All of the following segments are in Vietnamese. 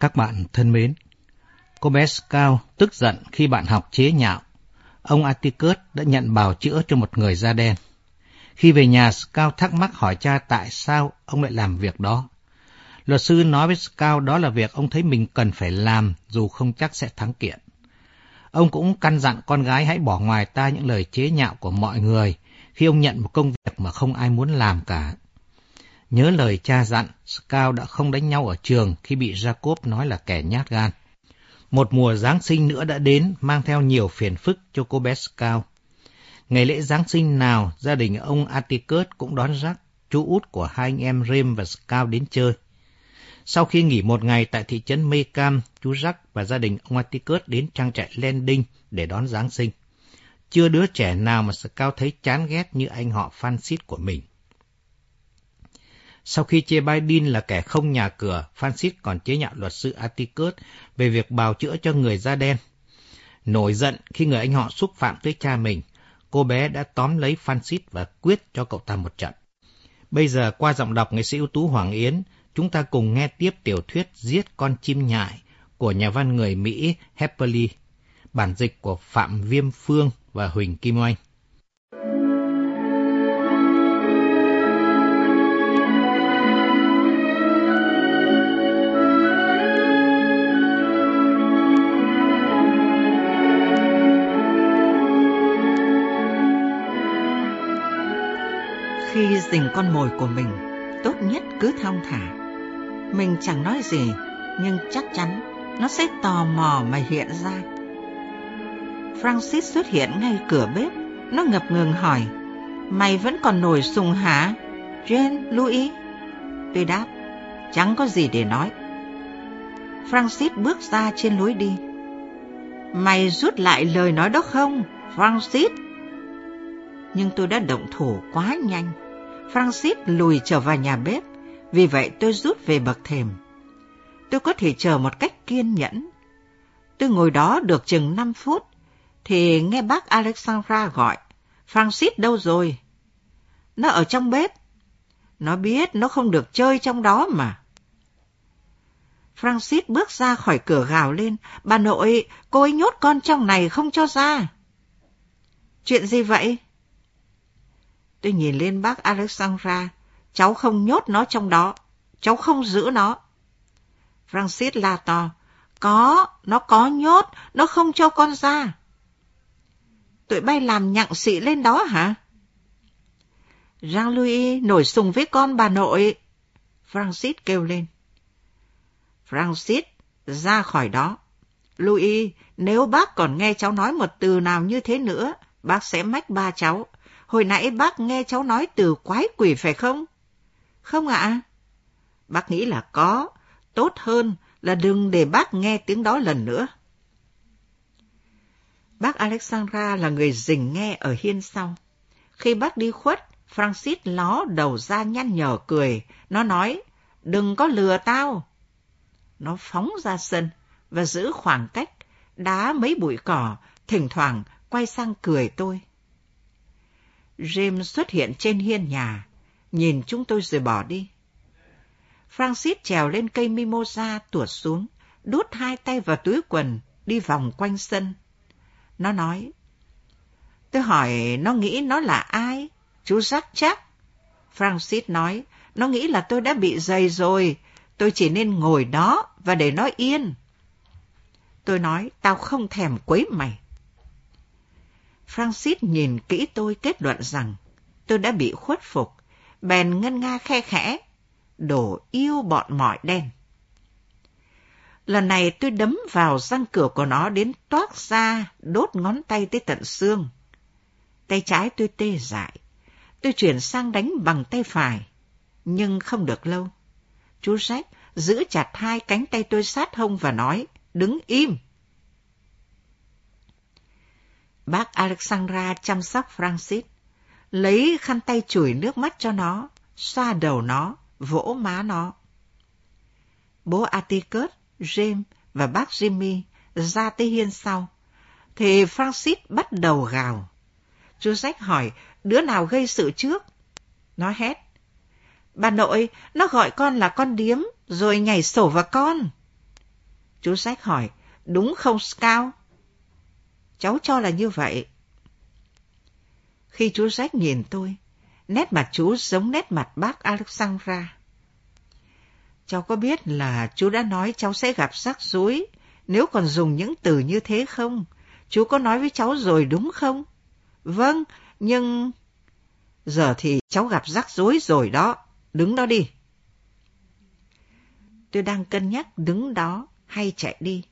Các bạn thân mến, cô bé Scout tức giận khi bạn học chế nhạo. Ông Atticus đã nhận bào chữa cho một người da đen. Khi về nhà, Scout thắc mắc hỏi cha tại sao ông lại làm việc đó. Luật sư nói với Scout đó là việc ông thấy mình cần phải làm dù không chắc sẽ thắng kiện. Ông cũng căn dặn con gái hãy bỏ ngoài tai những lời chế nhạo của mọi người khi ông nhận một công việc mà không ai muốn làm cả. Nhớ lời cha dặn, Scout đã không đánh nhau ở trường khi bị Jacob nói là kẻ nhát gan. Một mùa Giáng sinh nữa đã đến, mang theo nhiều phiền phức cho cô bé Scout. Ngày lễ Giáng sinh nào, gia đình ông Atticus cũng đón rắc chú út của hai anh em Rem và Scout đến chơi. Sau khi nghỉ một ngày tại thị trấn Mecam, chú Jack và gia đình ông Atticus đến trang trại Landing để đón Giáng sinh. Chưa đứa trẻ nào mà Scout thấy chán ghét như anh họ Francis của mình. Sau khi chê Biden là kẻ không nhà cửa, Francis còn chế nhạo luật sư Atticus về việc bào chữa cho người da đen. Nổi giận khi người anh họ xúc phạm tới cha mình, cô bé đã tóm lấy Francis và quyết cho cậu ta một trận. Bây giờ qua giọng đọc nghệ sĩ ưu tú Hoàng Yến, chúng ta cùng nghe tiếp tiểu thuyết Giết con chim nhại của nhà văn người Mỹ Hepperly, bản dịch của Phạm Viêm Phương và Huỳnh Kim Oanh. Khi dình con mồi của mình, tốt nhất cứ thong thả. Mình chẳng nói gì, nhưng chắc chắn nó sẽ tò mò mà hiện ra. Francis xuất hiện ngay cửa bếp, nó ngập ngừng hỏi, Mày vẫn còn nổi sùng hả? Jane, Louis? Tôi đáp, chẳng có gì để nói. Francis bước ra trên lối đi. Mày rút lại lời nói đó không, Francis? Nhưng tôi đã động thủ quá nhanh. Francis lùi trở vào nhà bếp, vì vậy tôi rút về bậc thềm. Tôi có thể chờ một cách kiên nhẫn. Tôi ngồi đó được chừng 5 phút, thì nghe bác Alexandra gọi, Francis đâu rồi? Nó ở trong bếp. Nó biết nó không được chơi trong đó mà. Francis bước ra khỏi cửa gào lên, bà nội, cô ấy nhốt con trong này không cho ra. Chuyện gì vậy? Tôi nhìn lên bác Alexandra, cháu không nhốt nó trong đó, cháu không giữ nó. Francis la to, có, nó có nhốt, nó không cho con ra. Tụi bay làm nhặng xị lên đó hả? Jean-Louis nổi sùng với con bà nội. Francis kêu lên. Francis, ra khỏi đó. Louis, nếu bác còn nghe cháu nói một từ nào như thế nữa, bác sẽ mách ba cháu. Hồi nãy bác nghe cháu nói từ quái quỷ phải không? Không ạ. Bác nghĩ là có. Tốt hơn là đừng để bác nghe tiếng đó lần nữa. Bác Alexandra là người rình nghe ở hiên sau. Khi bác đi khuất, Francis ló đầu ra nhăn nhở cười. Nó nói, đừng có lừa tao. Nó phóng ra sân và giữ khoảng cách, đá mấy bụi cỏ, thỉnh thoảng quay sang cười tôi. James xuất hiện trên hiên nhà, nhìn chúng tôi rồi bỏ đi. Francis trèo lên cây mimosa tuột xuống, đút hai tay vào túi quần, đi vòng quanh sân. Nó nói, tôi hỏi nó nghĩ nó là ai? Chú rắc chắc. Francis nói, nó nghĩ là tôi đã bị dày rồi, tôi chỉ nên ngồi đó và để nó yên. Tôi nói, tao không thèm quấy mày. Francis nhìn kỹ tôi kết luận rằng tôi đã bị khuất phục, bèn ngân nga khe khẽ, đổ yêu bọn mỏi đen. Lần này tôi đấm vào răng cửa của nó đến toát ra, đốt ngón tay tới tận xương. Tay trái tôi tê dại. Tôi chuyển sang đánh bằng tay phải, nhưng không được lâu. Chú Jack giữ chặt hai cánh tay tôi sát hông và nói, đứng im. Bác Alexandra chăm sóc Francis, lấy khăn tay chùi nước mắt cho nó, xoa đầu nó, vỗ má nó. Bố Atticus, James và bác Jimmy ra tới hiên sau, thì Francis bắt đầu gào. Chú sách hỏi, đứa nào gây sự trước? Nó hét. Bà nội, nó gọi con là con điếm, rồi nhảy sổ vào con. Chú sách hỏi, đúng không Scout? Cháu cho là như vậy. Khi chú Jack nhìn tôi, nét mặt chú giống nét mặt bác Alexandra. Cháu có biết là chú đã nói cháu sẽ gặp rắc rối nếu còn dùng những từ như thế không? Chú có nói với cháu rồi đúng không? Vâng, nhưng... Giờ thì cháu gặp rắc rối rồi đó. Đứng đó đi. Tôi đang cân nhắc đứng đó hay chạy đi,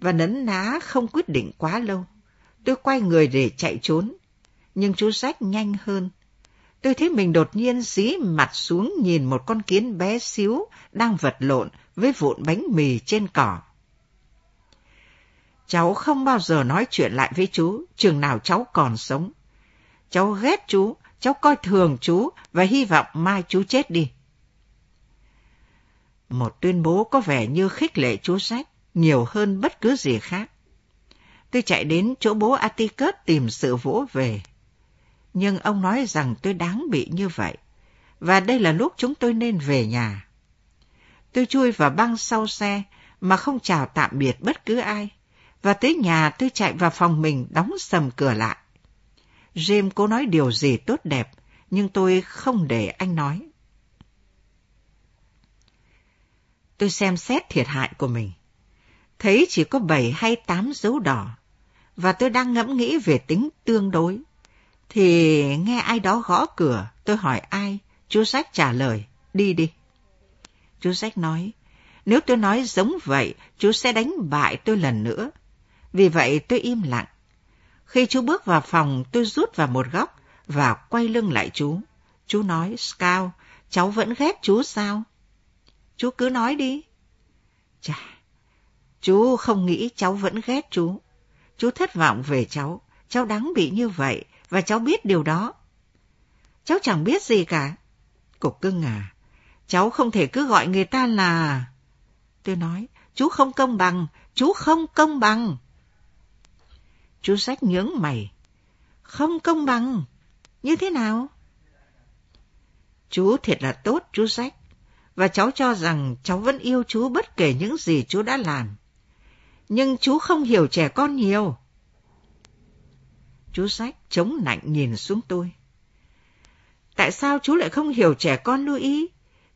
và nấn ná không quyết định quá lâu. Tôi quay người để chạy trốn, nhưng chú sách nhanh hơn. Tôi thấy mình đột nhiên dí mặt xuống nhìn một con kiến bé xíu đang vật lộn với vụn bánh mì trên cỏ. Cháu không bao giờ nói chuyện lại với chú, chừng nào cháu còn sống. Cháu ghét chú, cháu coi thường chú và hy vọng mai chú chết đi. Một tuyên bố có vẻ như khích lệ chú sách nhiều hơn bất cứ gì khác. Tôi chạy đến chỗ bố Atticus tìm sự vỗ về. Nhưng ông nói rằng tôi đáng bị như vậy, và đây là lúc chúng tôi nên về nhà. Tôi chui vào băng sau xe mà không chào tạm biệt bất cứ ai, và tới nhà tôi chạy vào phòng mình đóng sầm cửa lại. James cố nói điều gì tốt đẹp, nhưng tôi không để anh nói. Tôi xem xét thiệt hại của mình. Thấy chỉ có bảy hay tám dấu đỏ, và tôi đang ngẫm nghĩ về tính tương đối. Thì nghe ai đó gõ cửa, tôi hỏi ai, chú sách trả lời, đi đi. Chú sách nói, nếu tôi nói giống vậy, chú sẽ đánh bại tôi lần nữa. Vì vậy tôi im lặng. Khi chú bước vào phòng, tôi rút vào một góc và quay lưng lại chú. Chú nói, Scout, cháu vẫn ghét chú sao? Chú cứ nói đi. Chà, chú không nghĩ cháu vẫn ghét chú. Chú thất vọng về cháu. Cháu đáng bị như vậy, và cháu biết điều đó. Cháu chẳng biết gì cả. Cục cưng à, cháu không thể cứ gọi người ta là... Tôi nói, chú không công bằng, chú không công bằng. Chú sách nhướng mày. Không công bằng. Như thế nào? Chú thiệt là tốt, chú sách và cháu cho rằng cháu vẫn yêu chú bất kể những gì chú đã làm. Nhưng chú không hiểu trẻ con nhiều. Chú sách chống nạnh nhìn xuống tôi. Tại sao chú lại không hiểu trẻ con lưu ý?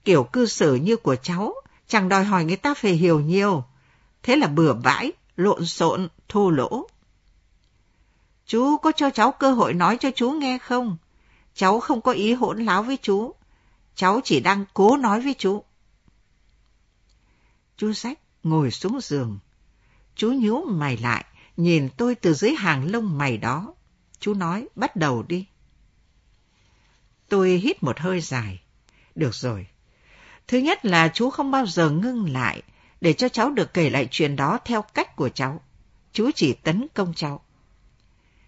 Kiểu cư xử như của cháu, chẳng đòi hỏi người ta phải hiểu nhiều. Thế là bừa bãi, lộn xộn, thô lỗ. Chú có cho cháu cơ hội nói cho chú nghe không? Cháu không có ý hỗn láo với chú. Cháu chỉ đang cố nói với chú. Chú sách ngồi xuống giường. Chú nhíu mày lại, nhìn tôi từ dưới hàng lông mày đó. Chú nói, bắt đầu đi. Tôi hít một hơi dài. Được rồi. Thứ nhất là chú không bao giờ ngưng lại để cho cháu được kể lại chuyện đó theo cách của cháu. Chú chỉ tấn công cháu.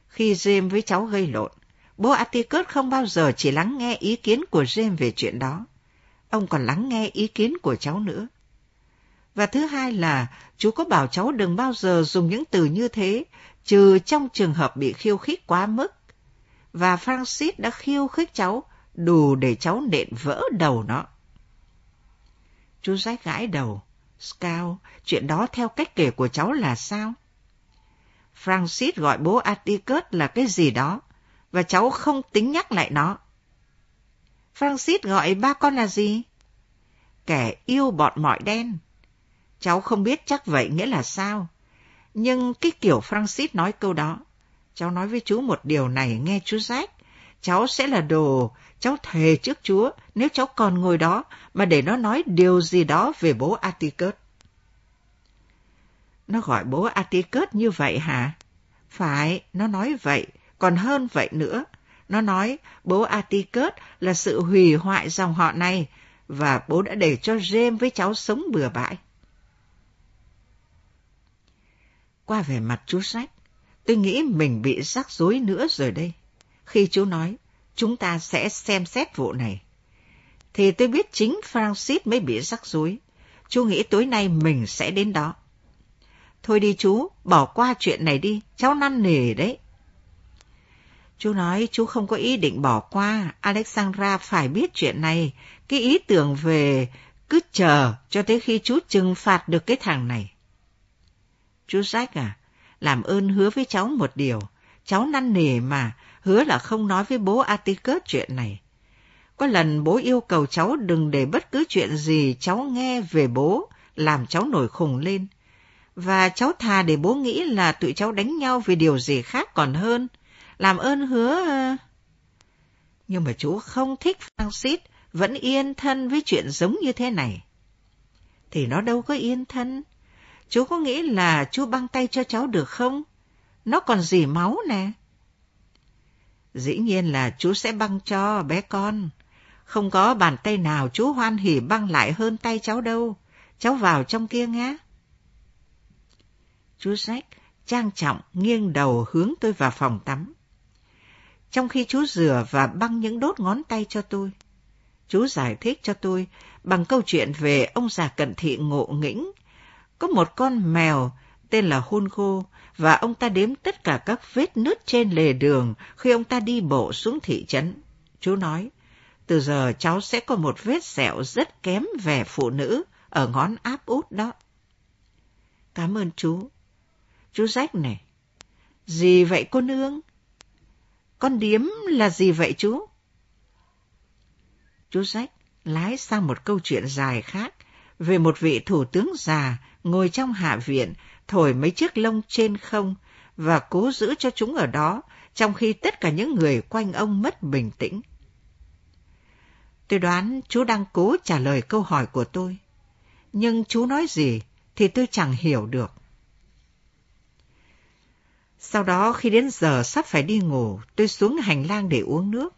Khi James với cháu gây lộn, Bố Atticus không bao giờ chỉ lắng nghe ý kiến của James về chuyện đó. Ông còn lắng nghe ý kiến của cháu nữa. Và thứ hai là chú có bảo cháu đừng bao giờ dùng những từ như thế, trừ trong trường hợp bị khiêu khích quá mức. Và Francis đã khiêu khích cháu, đủ để cháu nện vỡ đầu nó. Chú rách gãi đầu. Scout, chuyện đó theo cách kể của cháu là sao? Francis gọi bố Atticus là cái gì đó, và cháu không tính nhắc lại nó. Francis gọi ba con là gì? Kẻ yêu bọn mọi đen. Cháu không biết chắc vậy nghĩa là sao. Nhưng cái kiểu Francis nói câu đó, cháu nói với chú một điều này nghe chú Jack. Cháu sẽ là đồ, cháu thề trước Chúa nếu cháu còn ngồi đó mà để nó nói điều gì đó về bố Atticus. Nó gọi bố Atticus như vậy hả? Phải, nó nói vậy còn hơn vậy nữa, nó nói bố Atticus là sự hủy hoại dòng họ này và bố đã để cho James với cháu sống bừa bãi. Qua vẻ mặt chú sách, tôi nghĩ mình bị rắc rối nữa rồi đây. Khi chú nói, chúng ta sẽ xem xét vụ này. Thì tôi biết chính Francis mới bị rắc rối. Chú nghĩ tối nay mình sẽ đến đó. Thôi đi chú, bỏ qua chuyện này đi, cháu năn nề đấy. Chú nói chú không có ý định bỏ qua, Alexandra phải biết chuyện này. Cái ý tưởng về cứ chờ cho tới khi chú trừng phạt được cái thằng này. Chú Jack à, làm ơn hứa với cháu một điều. Cháu năn nỉ mà, hứa là không nói với bố Atticus chuyện này. Có lần bố yêu cầu cháu đừng để bất cứ chuyện gì cháu nghe về bố làm cháu nổi khùng lên. Và cháu thà để bố nghĩ là tụi cháu đánh nhau vì điều gì khác còn hơn. Làm ơn hứa... Ờ. Nhưng mà chú không thích Francis vẫn yên thân với chuyện giống như thế này. Thì nó đâu có yên thân. Chú có nghĩ là chú băng tay cho cháu được không? Nó còn dì máu nè. Dĩ nhiên là chú sẽ băng cho bé con. Không có bàn tay nào chú hoan hỉ băng lại hơn tay cháu đâu. Cháu vào trong kia nghe. Chú Jack trang trọng nghiêng đầu hướng tôi vào phòng tắm. Trong khi chú rửa và băng những đốt ngón tay cho tôi, chú giải thích cho tôi bằng câu chuyện về ông già cận thị ngộ nghĩnh. Có một con mèo tên là hôn khô và ông ta đếm tất cả các vết nứt trên lề đường khi ông ta đi bộ xuống thị trấn. Chú nói, từ giờ cháu sẽ có một vết sẹo rất kém về phụ nữ ở ngón áp út đó. Cảm ơn chú. Chú Rách này. Gì vậy cô nương? Con điếm là gì vậy chú? Chú Rách lái sang một câu chuyện dài khác về một vị thủ tướng già ngồi trong hạ viện thổi mấy chiếc lông trên không và cố giữ cho chúng ở đó trong khi tất cả những người quanh ông mất bình tĩnh. Tôi đoán chú đang cố trả lời câu hỏi của tôi, nhưng chú nói gì thì tôi chẳng hiểu được. Sau đó khi đến giờ sắp phải đi ngủ, tôi xuống hành lang để uống nước,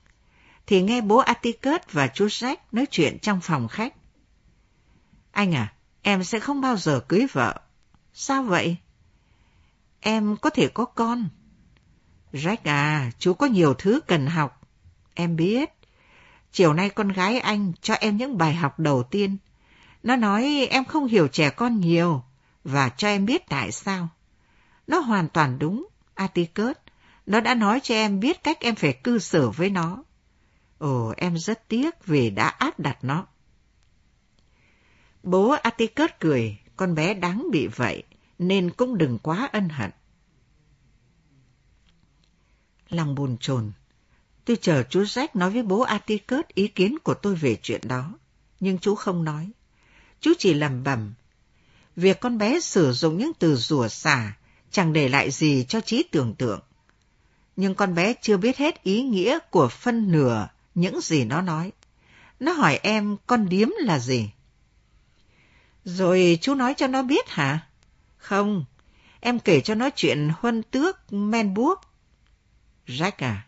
thì nghe bố Atticus và chú Jack nói chuyện trong phòng khách. Anh à, em sẽ không bao giờ cưới vợ. Sao vậy? Em có thể có con. Jack à, chú có nhiều thứ cần học. Em biết. Chiều nay con gái anh cho em những bài học đầu tiên. Nó nói em không hiểu trẻ con nhiều và cho em biết tại sao. Nó hoàn toàn đúng, Atticus. Nó đã nói cho em biết cách em phải cư xử với nó. Ồ, em rất tiếc vì đã áp đặt nó. Bố Atticus cười, con bé đáng bị vậy, nên cũng đừng quá ân hận. Lòng buồn chồn, tôi chờ chú Jack nói với bố Atticus ý kiến của tôi về chuyện đó, nhưng chú không nói. Chú chỉ lầm bầm. Việc con bé sử dụng những từ rủa xả chẳng để lại gì cho trí tưởng tượng. Nhưng con bé chưa biết hết ý nghĩa của phân nửa những gì nó nói. Nó hỏi em con điếm là gì? Rồi chú nói cho nó biết hả? Không, em kể cho nó chuyện huân tước men buốc. Jack à,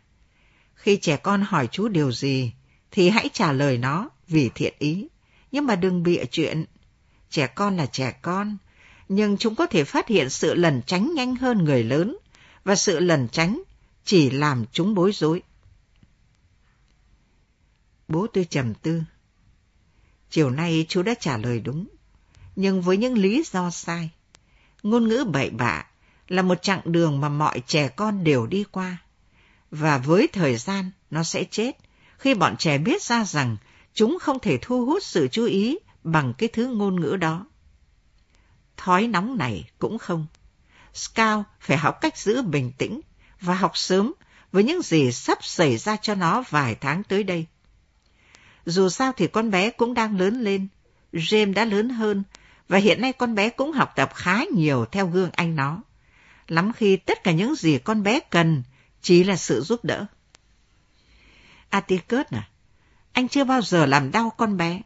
khi trẻ con hỏi chú điều gì, thì hãy trả lời nó vì thiện ý, nhưng mà đừng bịa chuyện. Trẻ con là trẻ con, nhưng chúng có thể phát hiện sự lẩn tránh nhanh hơn người lớn, và sự lẩn tránh chỉ làm chúng bối rối. Bố tôi trầm tư. Chiều nay chú đã trả lời đúng, nhưng với những lý do sai. Ngôn ngữ bậy bạ là một chặng đường mà mọi trẻ con đều đi qua. Và với thời gian, nó sẽ chết khi bọn trẻ biết ra rằng chúng không thể thu hút sự chú ý bằng cái thứ ngôn ngữ đó. Thói nóng này cũng không. Scout phải học cách giữ bình tĩnh và học sớm với những gì sắp xảy ra cho nó vài tháng tới đây. Dù sao thì con bé cũng đang lớn lên, James đã lớn hơn, và hiện nay con bé cũng học tập khá nhiều theo gương anh nó. Lắm khi tất cả những gì con bé cần chỉ là sự giúp đỡ. Atticus à, anh chưa bao giờ làm đau con bé.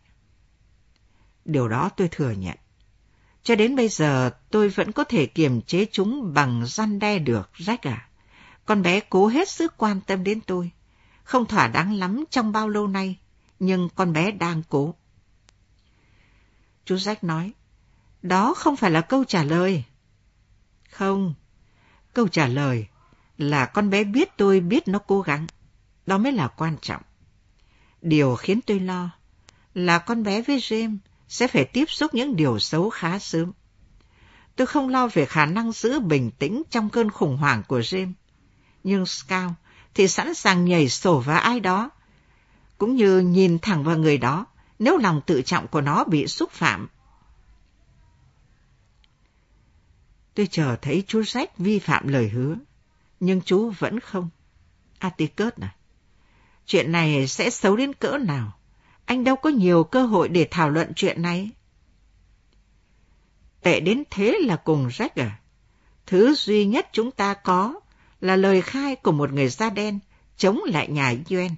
Điều đó tôi thừa nhận. Cho đến bây giờ tôi vẫn có thể kiềm chế chúng bằng răn đe được, Jack à. Con bé cố hết sức quan tâm đến tôi. Không thỏa đáng lắm trong bao lâu nay, nhưng con bé đang cố. Chú Jack nói, đó không phải là câu trả lời. Không, câu trả lời là con bé biết tôi biết nó cố gắng. Đó mới là quan trọng. Điều khiến tôi lo là con bé với James sẽ phải tiếp xúc những điều xấu khá sớm. Tôi không lo về khả năng giữ bình tĩnh trong cơn khủng hoảng của James. Nhưng Scout thì sẵn sàng nhảy sổ vào ai đó, cũng như nhìn thẳng vào người đó nếu lòng tự trọng của nó bị xúc phạm. Tôi chờ thấy chú Jack vi phạm lời hứa, nhưng chú vẫn không. Atticus à, chuyện này sẽ xấu đến cỡ nào? Anh đâu có nhiều cơ hội để thảo luận chuyện này. Tệ đến thế là cùng Jack à? Thứ duy nhất chúng ta có là lời khai của một người da đen chống lại nhà Yuen.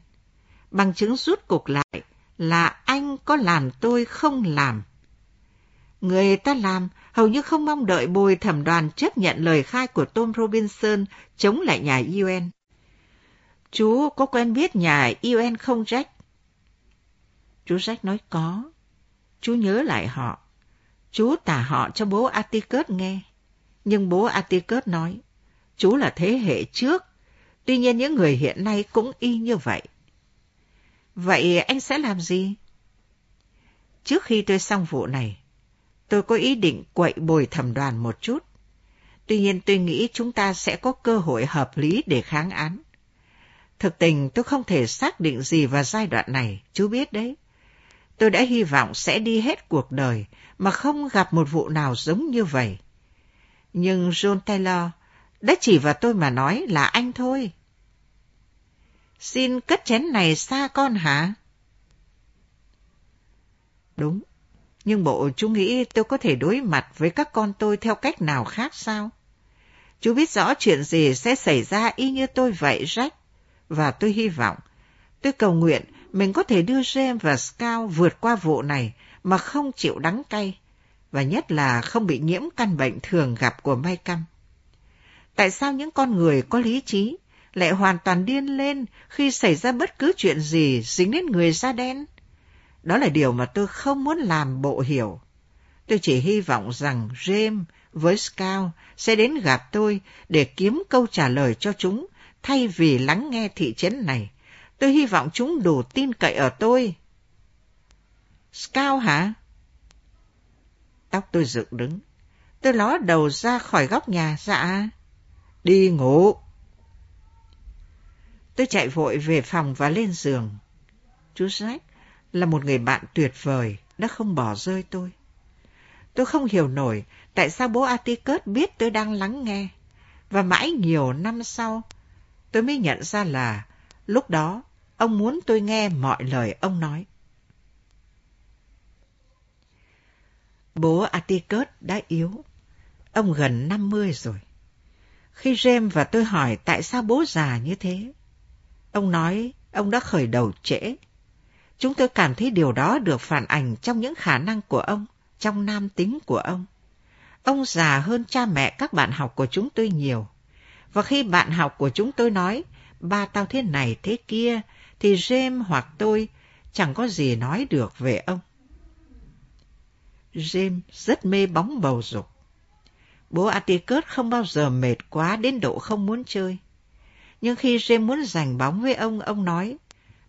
Bằng chứng rút cục lại là anh có làm tôi không làm. Người ta làm hầu như không mong đợi bồi thẩm đoàn chấp nhận lời khai của Tom Robinson chống lại nhà UN. Chú có quen biết nhà UN không Jack? Chú Jack nói có. Chú nhớ lại họ. Chú tả họ cho bố Atticus nghe. Nhưng bố Atticus nói, chú là thế hệ trước. Tuy nhiên những người hiện nay cũng y như vậy. Vậy anh sẽ làm gì? Trước khi tôi xong vụ này, tôi có ý định quậy bồi thẩm đoàn một chút. Tuy nhiên tôi nghĩ chúng ta sẽ có cơ hội hợp lý để kháng án. Thực tình tôi không thể xác định gì vào giai đoạn này, chú biết đấy. Tôi đã hy vọng sẽ đi hết cuộc đời mà không gặp một vụ nào giống như vậy. Nhưng John Taylor đã chỉ vào tôi mà nói là anh thôi. Xin cất chén này xa con hả? Đúng, nhưng bộ chú nghĩ tôi có thể đối mặt với các con tôi theo cách nào khác sao? Chú biết rõ chuyện gì sẽ xảy ra y như tôi vậy, Jack. Và tôi hy vọng, tôi cầu nguyện mình có thể đưa James và Scout vượt qua vụ này mà không chịu đắng cay, và nhất là không bị nhiễm căn bệnh thường gặp của Mai Căm. Tại sao những con người có lý trí lại hoàn toàn điên lên khi xảy ra bất cứ chuyện gì dính đến người da đen? Đó là điều mà tôi không muốn làm bộ hiểu. Tôi chỉ hy vọng rằng James với Scout sẽ đến gặp tôi để kiếm câu trả lời cho chúng thay vì lắng nghe thị trấn này Tôi hy vọng chúng đủ tin cậy ở tôi. Scout hả? Tóc tôi dựng đứng. Tôi ló đầu ra khỏi góc nhà, dạ. Đi ngủ. Tôi chạy vội về phòng và lên giường. Chú Jack là một người bạn tuyệt vời, đã không bỏ rơi tôi. Tôi không hiểu nổi tại sao bố Atticus biết tôi đang lắng nghe. Và mãi nhiều năm sau, tôi mới nhận ra là lúc đó Ông muốn tôi nghe mọi lời ông nói. Bố Atticus đã yếu. Ông gần 50 rồi. Khi James và tôi hỏi tại sao bố già như thế, ông nói ông đã khởi đầu trễ. Chúng tôi cảm thấy điều đó được phản ảnh trong những khả năng của ông, trong nam tính của ông. Ông già hơn cha mẹ các bạn học của chúng tôi nhiều. Và khi bạn học của chúng tôi nói, ba tao thế này thế kia, thì James hoặc tôi chẳng có gì nói được về ông. James rất mê bóng bầu dục. Bố Atticus không bao giờ mệt quá đến độ không muốn chơi. Nhưng khi James muốn giành bóng với ông, ông nói,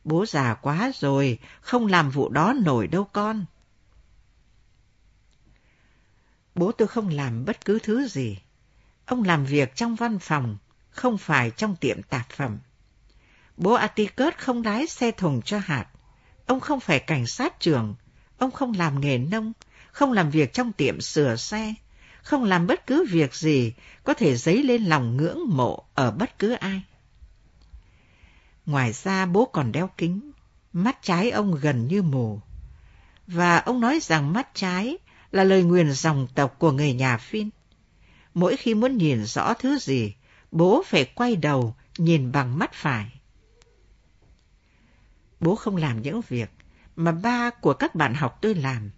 bố già quá rồi, không làm vụ đó nổi đâu con. Bố tôi không làm bất cứ thứ gì. Ông làm việc trong văn phòng, không phải trong tiệm tạp phẩm. Bố Atikert không lái xe thùng cho hạt. Ông không phải cảnh sát trưởng. Ông không làm nghề nông, không làm việc trong tiệm sửa xe, không làm bất cứ việc gì có thể dấy lên lòng ngưỡng mộ ở bất cứ ai. Ngoài ra bố còn đeo kính, mắt trái ông gần như mù. Và ông nói rằng mắt trái là lời nguyền dòng tộc của người nhà Phin. Mỗi khi muốn nhìn rõ thứ gì, bố phải quay đầu nhìn bằng mắt phải. Bố không làm những việc mà ba của các bạn học tôi làm.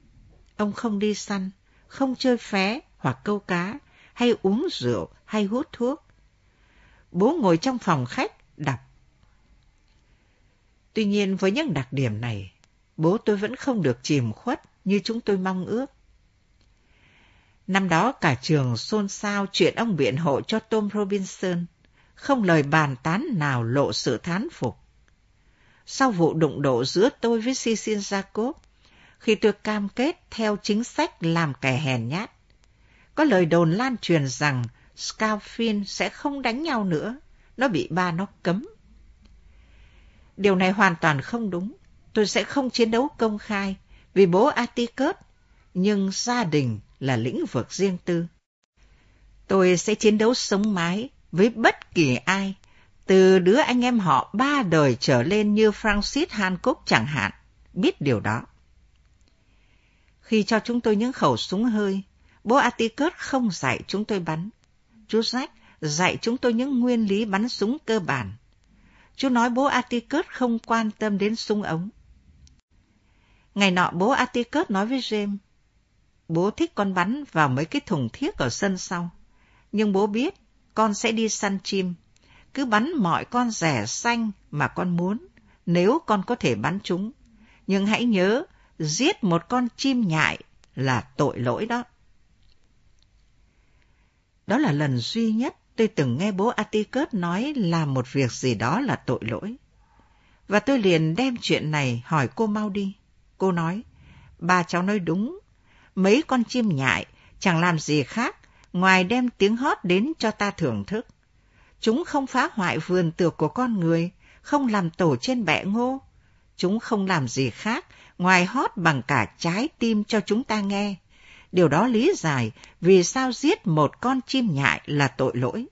Ông không đi săn, không chơi phé hoặc câu cá, hay uống rượu, hay hút thuốc. Bố ngồi trong phòng khách, đọc. Tuy nhiên với những đặc điểm này, bố tôi vẫn không được chìm khuất như chúng tôi mong ước. Năm đó cả trường xôn xao chuyện ông biện hộ cho Tom Robinson, không lời bàn tán nào lộ sự thán phục sau vụ đụng độ giữa tôi với Cecil Jacob, khi tôi cam kết theo chính sách làm kẻ hèn nhát. Có lời đồn lan truyền rằng Scalfin sẽ không đánh nhau nữa, nó bị ba nó cấm. Điều này hoàn toàn không đúng. Tôi sẽ không chiến đấu công khai vì bố Atticus, nhưng gia đình là lĩnh vực riêng tư. Tôi sẽ chiến đấu sống mái với bất kỳ ai, từ đứa anh em họ ba đời trở lên như Francis Hancock chẳng hạn, biết điều đó. Khi cho chúng tôi những khẩu súng hơi, bố Atticus không dạy chúng tôi bắn. Chú Jack dạy chúng tôi những nguyên lý bắn súng cơ bản. Chú nói bố Atticus không quan tâm đến súng ống. Ngày nọ bố Atticus nói với James, bố thích con bắn vào mấy cái thùng thiết ở sân sau. Nhưng bố biết con sẽ đi săn chim. Cứ bắn mọi con rẻ xanh mà con muốn, nếu con có thể bắn chúng. Nhưng hãy nhớ, giết một con chim nhại là tội lỗi đó. Đó là lần duy nhất tôi từng nghe bố Atticus nói làm một việc gì đó là tội lỗi. Và tôi liền đem chuyện này hỏi cô mau đi. Cô nói, ba cháu nói đúng, mấy con chim nhại chẳng làm gì khác ngoài đem tiếng hót đến cho ta thưởng thức. Chúng không phá hoại vườn tược của con người, không làm tổ trên bẹ ngô. Chúng không làm gì khác ngoài hót bằng cả trái tim cho chúng ta nghe. Điều đó lý giải vì sao giết một con chim nhại là tội lỗi.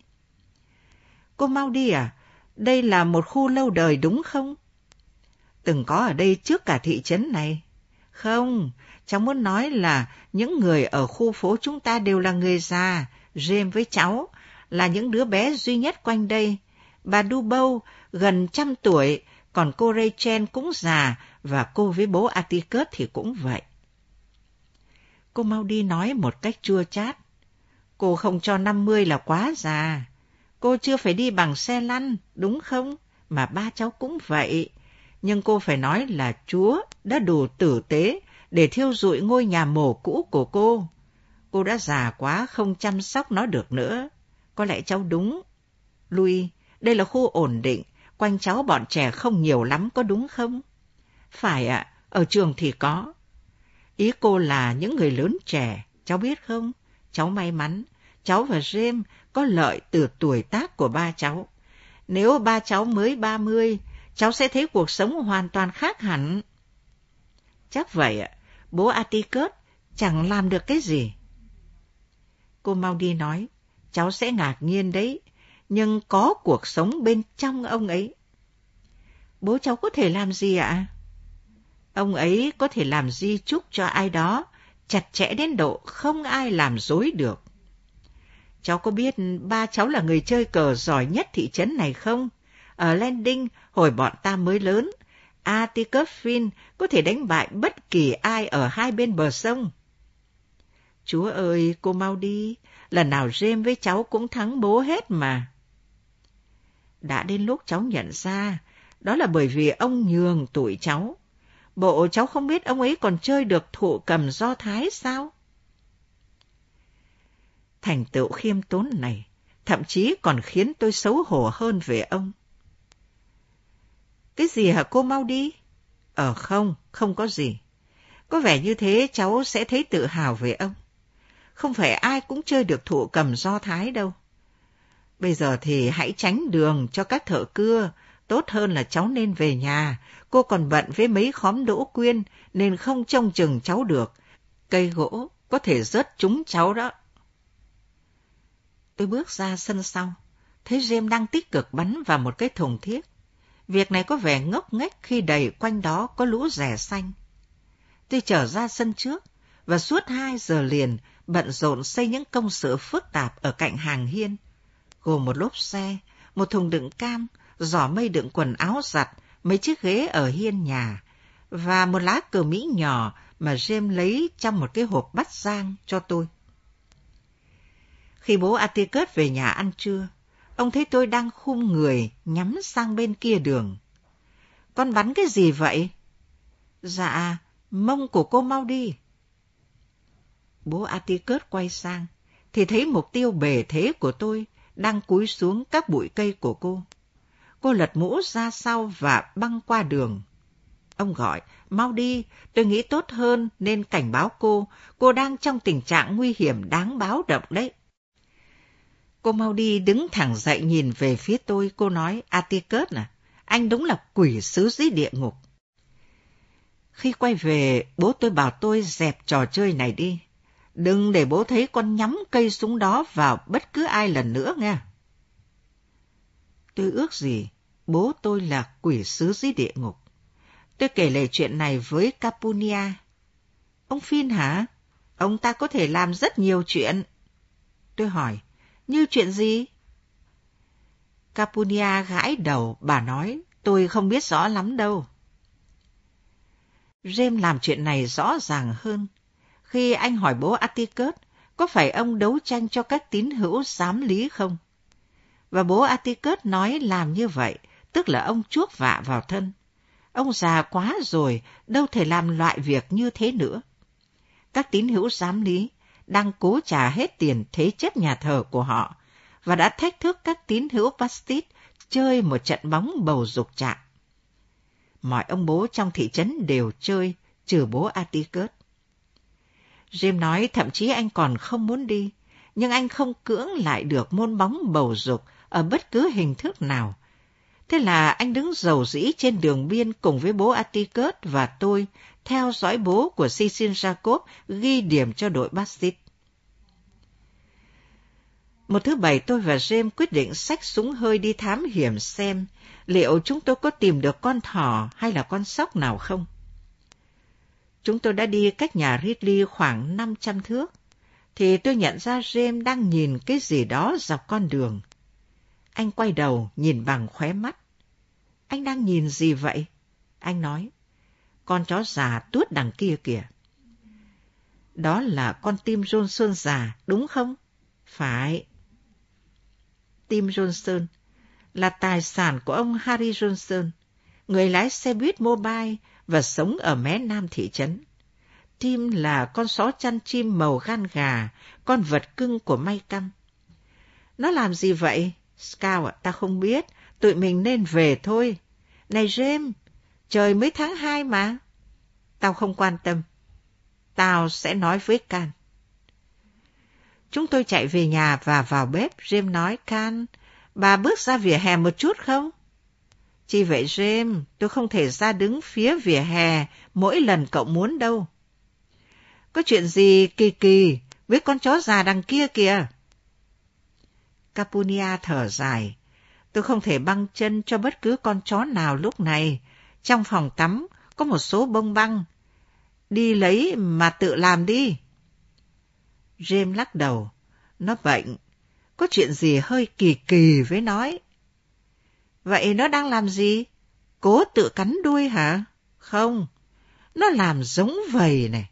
Cô mau đi à? Đây là một khu lâu đời đúng không? Từng có ở đây trước cả thị trấn này. Không, cháu muốn nói là những người ở khu phố chúng ta đều là người già. James với cháu là những đứa bé duy nhất quanh đây. Bà Dubâu gần trăm tuổi, còn cô Rachel cũng già và cô với bố Atticus thì cũng vậy. Cô mau đi nói một cách chua chát. Cô không cho 50 là quá già. Cô chưa phải đi bằng xe lăn, đúng không? Mà ba cháu cũng vậy. Nhưng cô phải nói là Chúa đã đủ tử tế để thiêu rụi ngôi nhà mồ cũ của cô. Cô đã già quá không chăm sóc nó được nữa. Có lẽ cháu đúng. Louis, đây là khu ổn định, quanh cháu bọn trẻ không nhiều lắm có đúng không? Phải ạ, ở trường thì có. Ý cô là những người lớn trẻ, cháu biết không? Cháu may mắn, cháu và James có lợi từ tuổi tác của ba cháu. Nếu ba cháu mới ba mươi, cháu sẽ thấy cuộc sống hoàn toàn khác hẳn. Chắc vậy ạ, bố Atticus chẳng làm được cái gì. Cô mau đi nói, cháu sẽ ngạc nhiên đấy, nhưng có cuộc sống bên trong ông ấy. Bố cháu có thể làm gì ạ? Ông ấy có thể làm di chúc cho ai đó, chặt chẽ đến độ không ai làm dối được. Cháu có biết ba cháu là người chơi cờ giỏi nhất thị trấn này không? Ở Landing, hồi bọn ta mới lớn, Atikofin có thể đánh bại bất kỳ ai ở hai bên bờ sông. Chúa ơi, cô mau đi, lần nào James với cháu cũng thắng bố hết mà. Đã đến lúc cháu nhận ra, đó là bởi vì ông nhường tuổi cháu. Bộ cháu không biết ông ấy còn chơi được thụ cầm do thái sao? Thành tựu khiêm tốn này thậm chí còn khiến tôi xấu hổ hơn về ông. Cái gì hả cô mau đi? Ờ không, không có gì. Có vẻ như thế cháu sẽ thấy tự hào về ông. Không phải ai cũng chơi được thụ cầm do thái đâu. Bây giờ thì hãy tránh đường cho các thợ cưa. Tốt hơn là cháu nên về nhà. Cô còn bận với mấy khóm đỗ quyên nên không trông chừng cháu được. Cây gỗ có thể rớt trúng cháu đó. Tôi bước ra sân sau, thấy James đang tích cực bắn vào một cái thùng thiết. Việc này có vẻ ngốc nghếch khi đầy quanh đó có lũ rẻ xanh. Tôi trở ra sân trước và suốt hai giờ liền bận rộn xây những công sự phức tạp ở cạnh hàng hiên, gồm một lốp xe, một thùng đựng cam, giỏ mây đựng quần áo giặt, mấy chiếc ghế ở hiên nhà và một lá cờ Mỹ nhỏ mà James lấy trong một cái hộp bắt giang cho tôi. Khi bố Atticus về nhà ăn trưa, ông thấy tôi đang khum người nhắm sang bên kia đường. Con bắn cái gì vậy? Dạ, mông của cô mau đi. Bố Atticus quay sang, thì thấy mục tiêu bề thế của tôi đang cúi xuống các bụi cây của cô. Cô lật mũ ra sau và băng qua đường. Ông gọi, mau đi, tôi nghĩ tốt hơn nên cảnh báo cô, cô đang trong tình trạng nguy hiểm đáng báo động đấy. Cô mau đi đứng thẳng dậy nhìn về phía tôi, cô nói, Atikert à, anh đúng là quỷ sứ dưới địa ngục. Khi quay về, bố tôi bảo tôi dẹp trò chơi này đi. Đừng để bố thấy con nhắm cây súng đó vào bất cứ ai lần nữa nghe. Tôi ước gì bố tôi là quỷ sứ dưới địa ngục. Tôi kể lại chuyện này với Capunia. Ông Phin hả? Ông ta có thể làm rất nhiều chuyện. Tôi hỏi, như chuyện gì? Capunia gãi đầu, bà nói, tôi không biết rõ lắm đâu. James làm chuyện này rõ ràng hơn. Khi anh hỏi bố Atticus, có phải ông đấu tranh cho các tín hữu giám lý không? Và bố Atticus nói làm như vậy, tức là ông chuốc vạ vào thân. Ông già quá rồi, đâu thể làm loại việc như thế nữa. Các tín hữu giám lý đang cố trả hết tiền thế chấp nhà thờ của họ và đã thách thức các tín hữu Bastid chơi một trận bóng bầu dục trạng. Mọi ông bố trong thị trấn đều chơi, trừ bố Atticus. Jim nói thậm chí anh còn không muốn đi, nhưng anh không cưỡng lại được môn bóng bầu dục ở bất cứ hình thức nào. Thế là anh đứng dầu dĩ trên đường biên cùng với bố Atticus và tôi, theo dõi bố của Cecil Jacob ghi điểm cho đội Bastille. Một thứ bảy tôi và James quyết định xách súng hơi đi thám hiểm xem liệu chúng tôi có tìm được con thỏ hay là con sóc nào không. Chúng tôi đã đi cách nhà Ridley khoảng 500 thước, thì tôi nhận ra James đang nhìn cái gì đó dọc con đường. Anh quay đầu nhìn bằng khóe mắt. Anh đang nhìn gì vậy? Anh nói. Con chó già tuốt đằng kia kìa. Đó là con tim Johnson già, đúng không? Phải. Tim Johnson là tài sản của ông Harry Johnson, người lái xe buýt mobile và sống ở mé nam thị trấn. Tim là con só chăn chim màu gan gà, con vật cưng của may căng. Nó làm gì vậy? Scout ta không biết, tụi mình nên về thôi. Này James, trời mới tháng hai mà. Tao không quan tâm. Tao sẽ nói với Can. Chúng tôi chạy về nhà và vào bếp. James nói, Can, bà bước ra vỉa hè một chút không? Chỉ vậy James, tôi không thể ra đứng phía vỉa hè mỗi lần cậu muốn đâu. Có chuyện gì kỳ kỳ với con chó già đằng kia kìa? Capunia thở dài. Tôi không thể băng chân cho bất cứ con chó nào lúc này. Trong phòng tắm có một số bông băng. Đi lấy mà tự làm đi. James lắc đầu. Nó bệnh. Có chuyện gì hơi kỳ kỳ với nói. Vậy nó đang làm gì? Cố tự cắn đuôi hả? Không. Nó làm giống vầy này.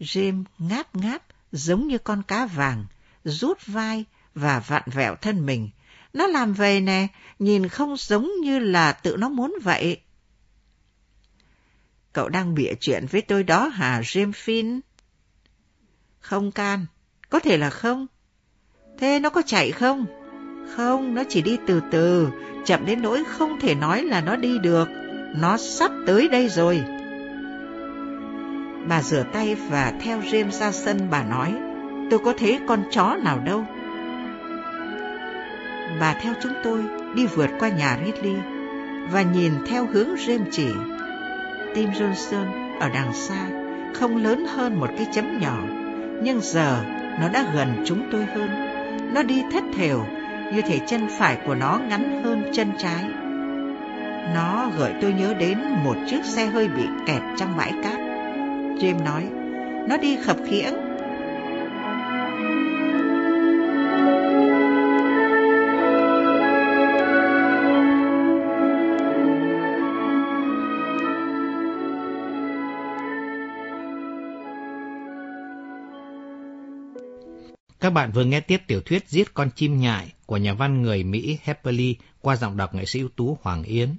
James ngáp ngáp giống như con cá vàng, rút vai và vặn vẹo thân mình. Nó làm vậy nè, nhìn không giống như là tự nó muốn vậy. Cậu đang bịa chuyện với tôi đó hả, James Finn? Không can, có thể là không. Thế nó có chạy không? Không, nó chỉ đi từ từ, chậm đến nỗi không thể nói là nó đi được. Nó sắp tới đây rồi. Bà rửa tay và theo James ra sân bà nói, tôi có thấy con chó nào đâu. Bà theo chúng tôi đi vượt qua nhà Ridley và nhìn theo hướng James chỉ. Tim Johnson ở đằng xa không lớn hơn một cái chấm nhỏ, nhưng giờ nó đã gần chúng tôi hơn. Nó đi thất thểu, như thể chân phải của nó ngắn hơn chân trái. Nó gợi tôi nhớ đến một chiếc xe hơi bị kẹt trong bãi cát. James nói, nó đi khập khiễng. Các bạn vừa nghe tiếp tiểu thuyết Giết con chim nhại của nhà văn người Mỹ Hepperly qua giọng đọc nghệ sĩ ưu tú Hoàng Yến.